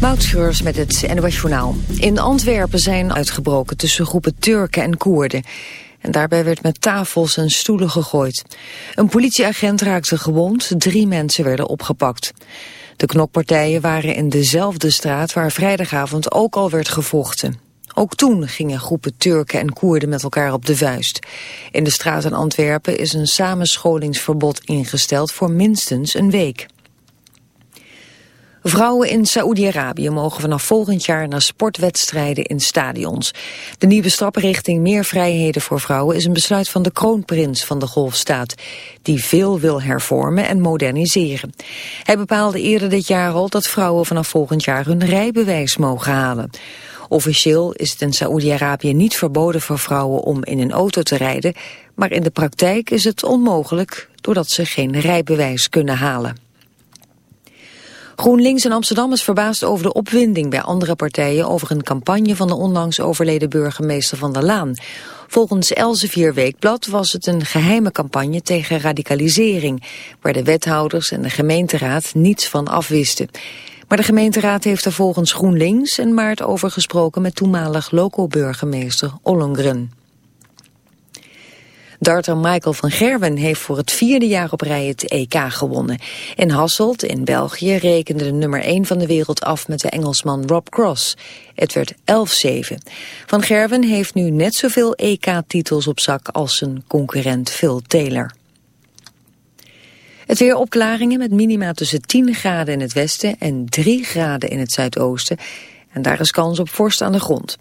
Moutschreurs met het NOS Journaal. In Antwerpen zijn uitgebroken tussen groepen Turken en Koerden. En daarbij werd met tafels en stoelen gegooid. Een politieagent raakte gewond, drie mensen werden opgepakt. De knokpartijen waren in dezelfde straat waar vrijdagavond ook al werd gevochten. Ook toen gingen groepen Turken en Koerden met elkaar op de vuist. In de straat in Antwerpen is een samenscholingsverbod ingesteld voor minstens een week. Vrouwen in Saoedi-Arabië mogen vanaf volgend jaar naar sportwedstrijden in stadions. De nieuwe stap richting meer vrijheden voor vrouwen is een besluit van de kroonprins van de golfstaat, die veel wil hervormen en moderniseren. Hij bepaalde eerder dit jaar al dat vrouwen vanaf volgend jaar hun rijbewijs mogen halen. Officieel is het in Saoedi-Arabië niet verboden voor vrouwen om in een auto te rijden, maar in de praktijk is het onmogelijk doordat ze geen rijbewijs kunnen halen. GroenLinks in Amsterdam is verbaasd over de opwinding bij andere partijen over een campagne van de onlangs overleden burgemeester Van der Laan. Volgens Elsevier Weekblad was het een geheime campagne tegen radicalisering, waar de wethouders en de gemeenteraad niets van afwisten. Maar de gemeenteraad heeft er volgens GroenLinks in maart over gesproken met toenmalig loco-burgemeester Ollongren. Darter Michael van Gerwen heeft voor het vierde jaar op rij het EK gewonnen. In Hasselt in België rekende de nummer 1 van de wereld af met de Engelsman Rob Cross. Het werd 11-7. Van Gerwen heeft nu net zoveel EK-titels op zak als zijn concurrent Phil Taylor. Het weer opklaringen met minima tussen 10 graden in het westen en 3 graden in het zuidoosten. En daar is kans op vorst aan de grond.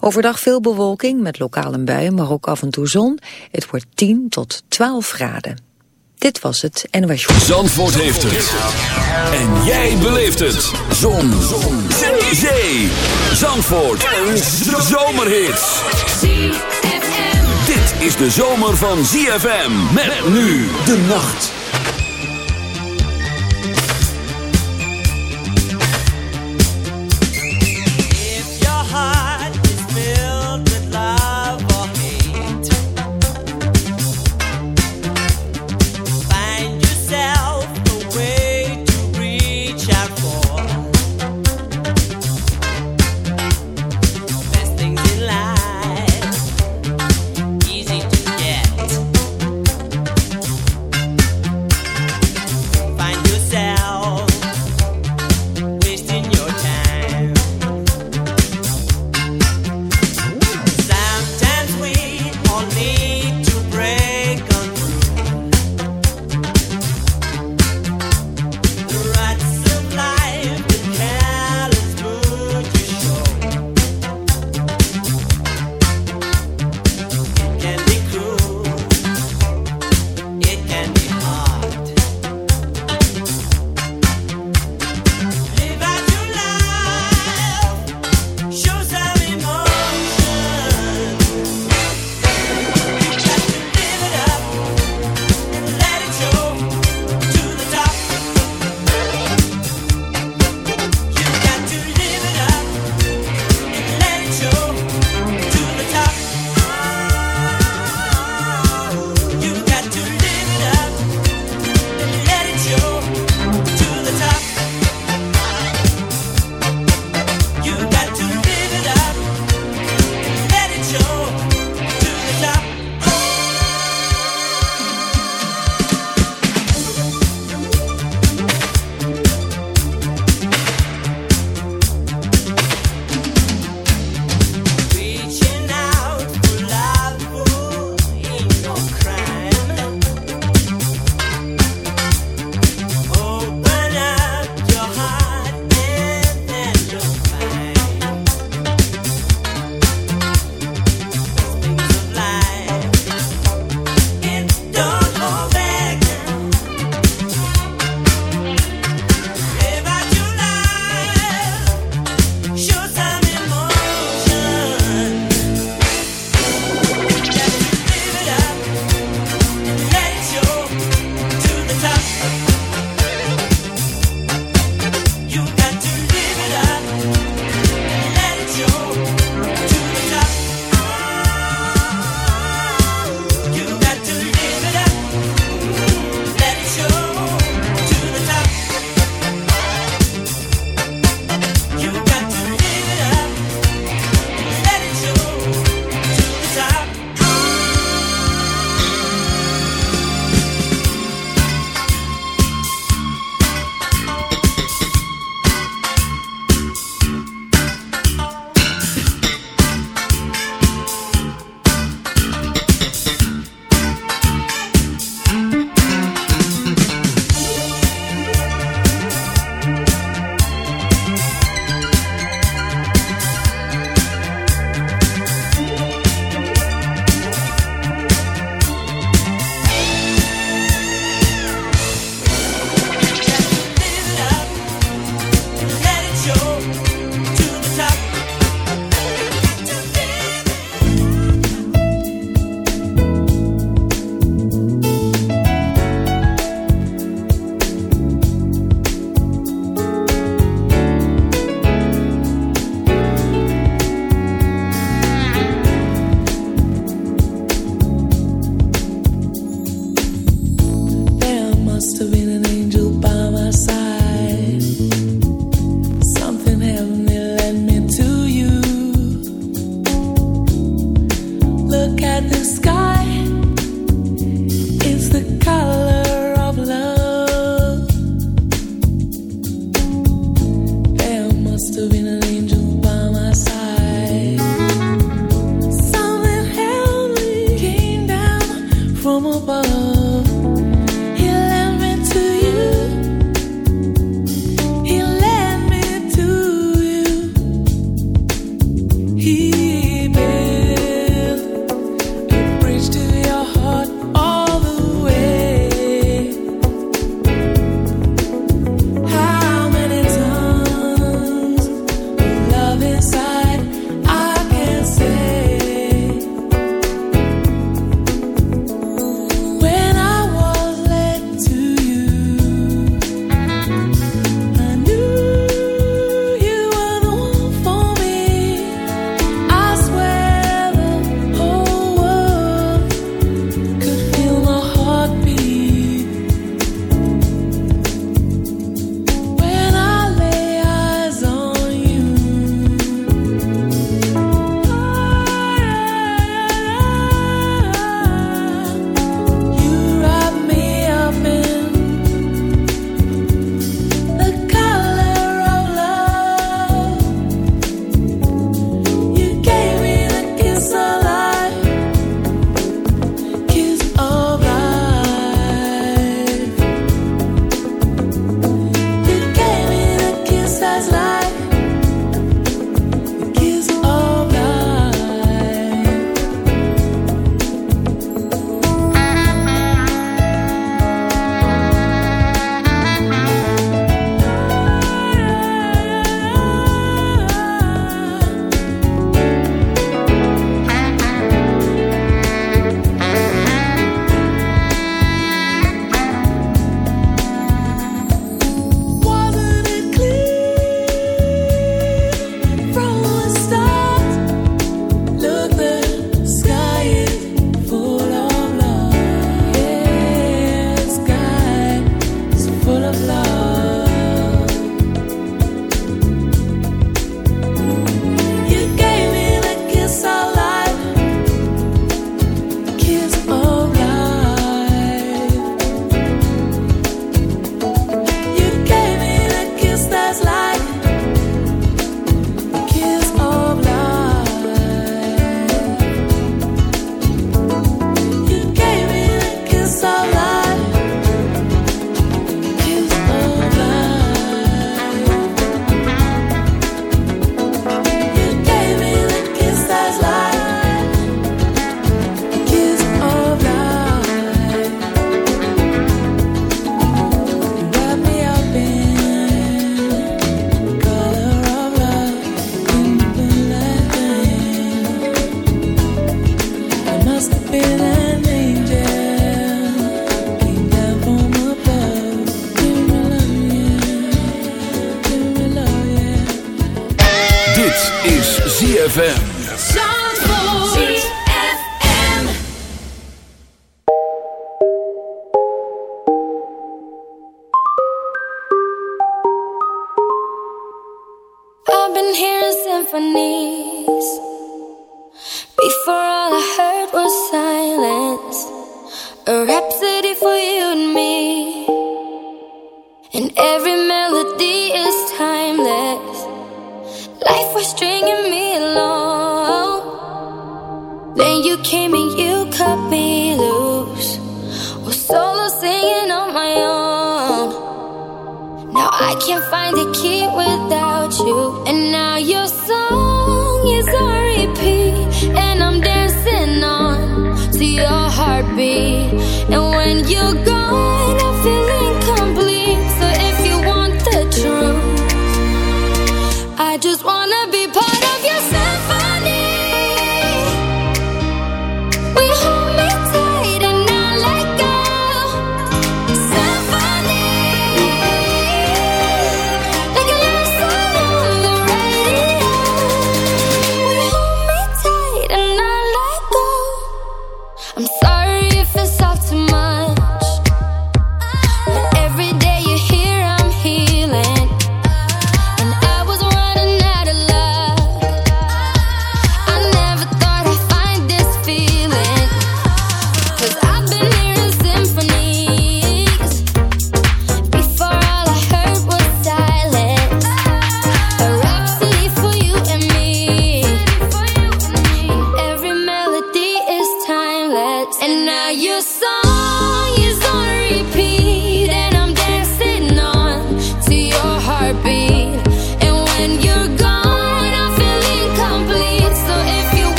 Overdag veel bewolking met lokale buien, maar ook af en toe zon. Het wordt 10 tot 12 graden. Dit was het NOS Show. Zandvoort heeft het. En jij beleeft het. Zon. zon. Zee. Zee. Zandvoort. Een zomerhit. Dit is de zomer van ZFM. Met nu de nacht.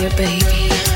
your baby.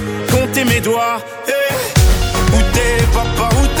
compter mes doigts. Hey. Où t'es, papa, où t'es?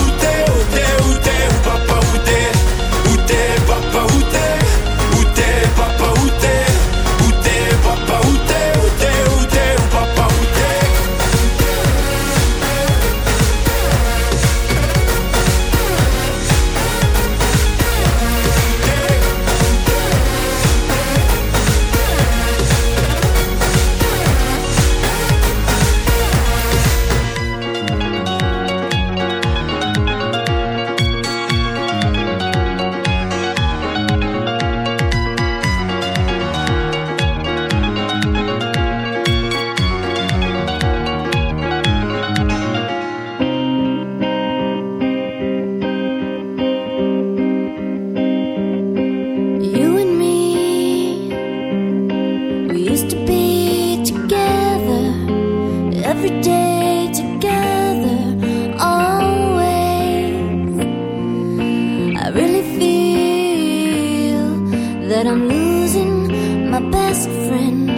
that I'm losing my best friend.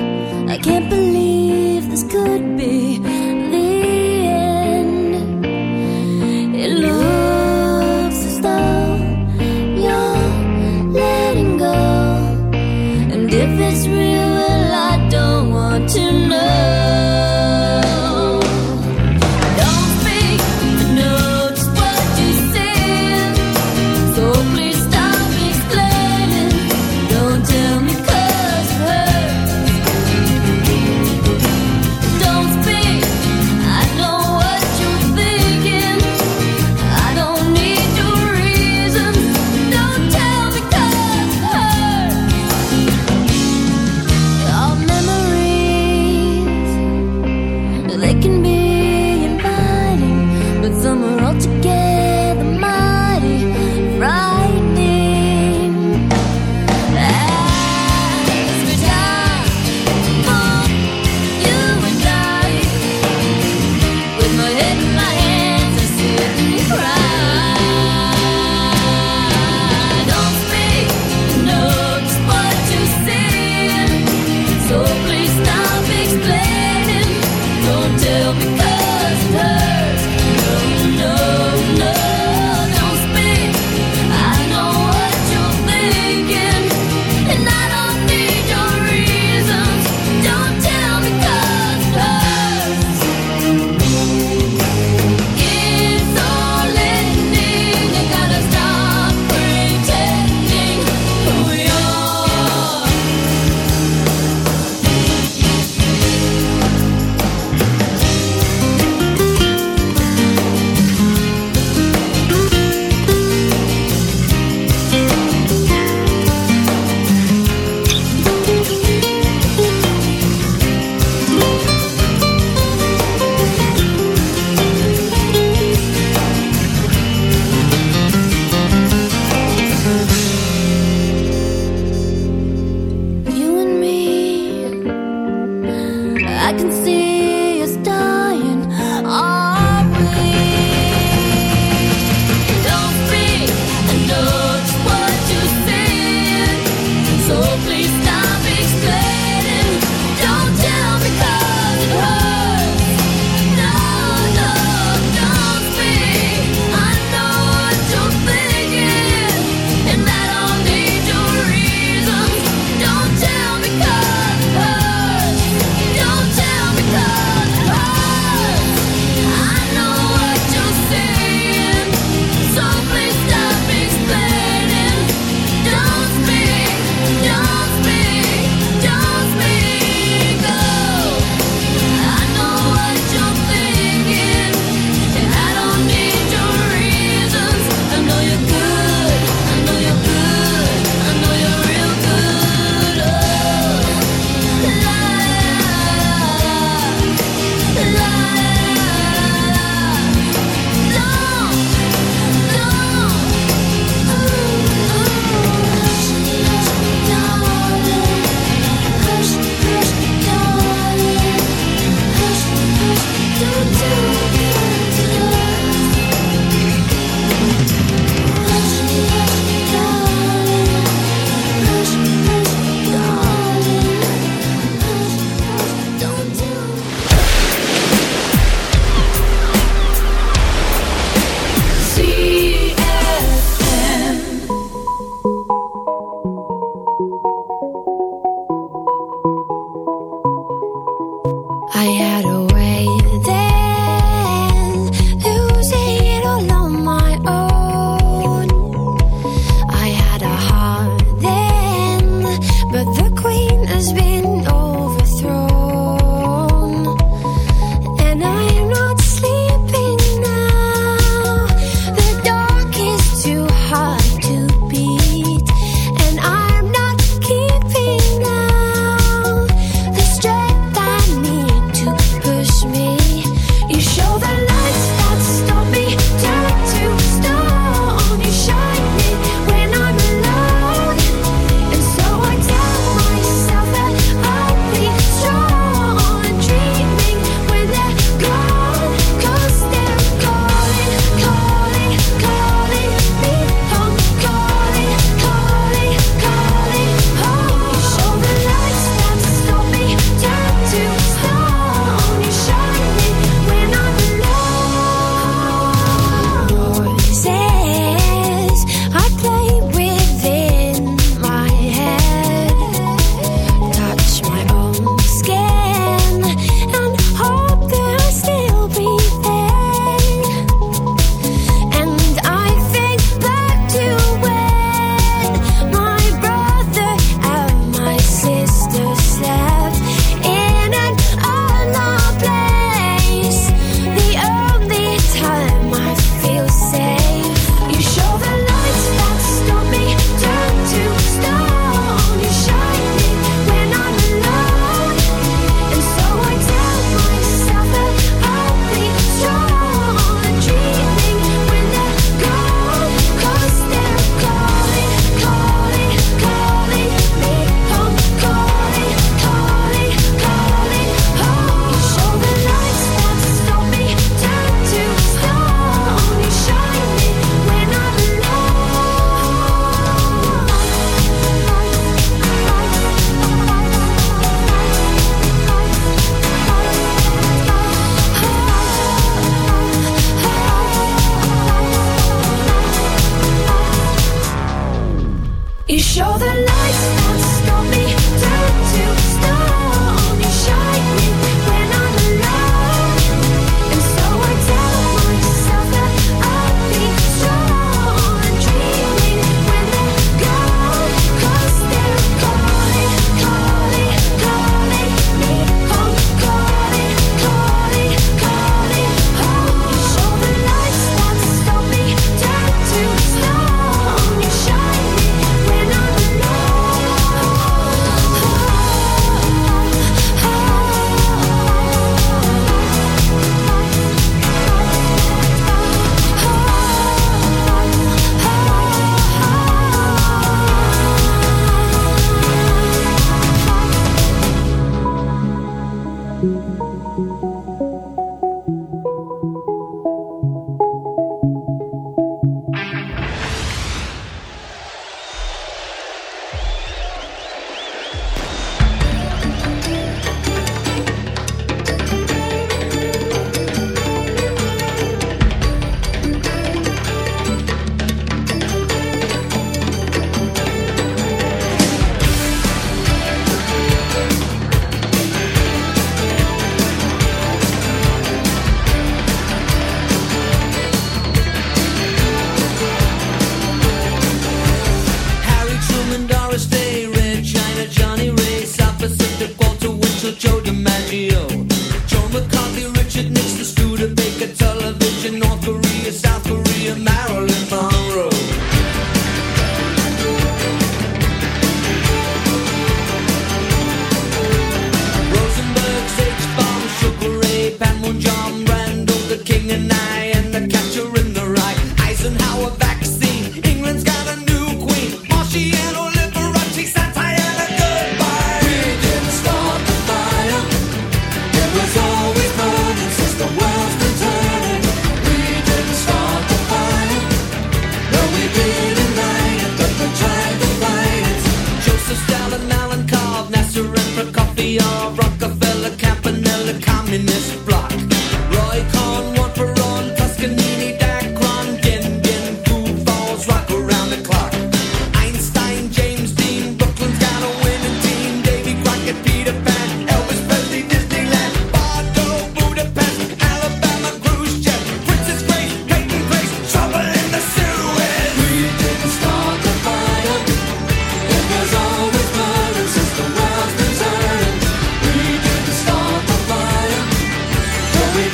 I can't believe.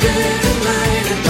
light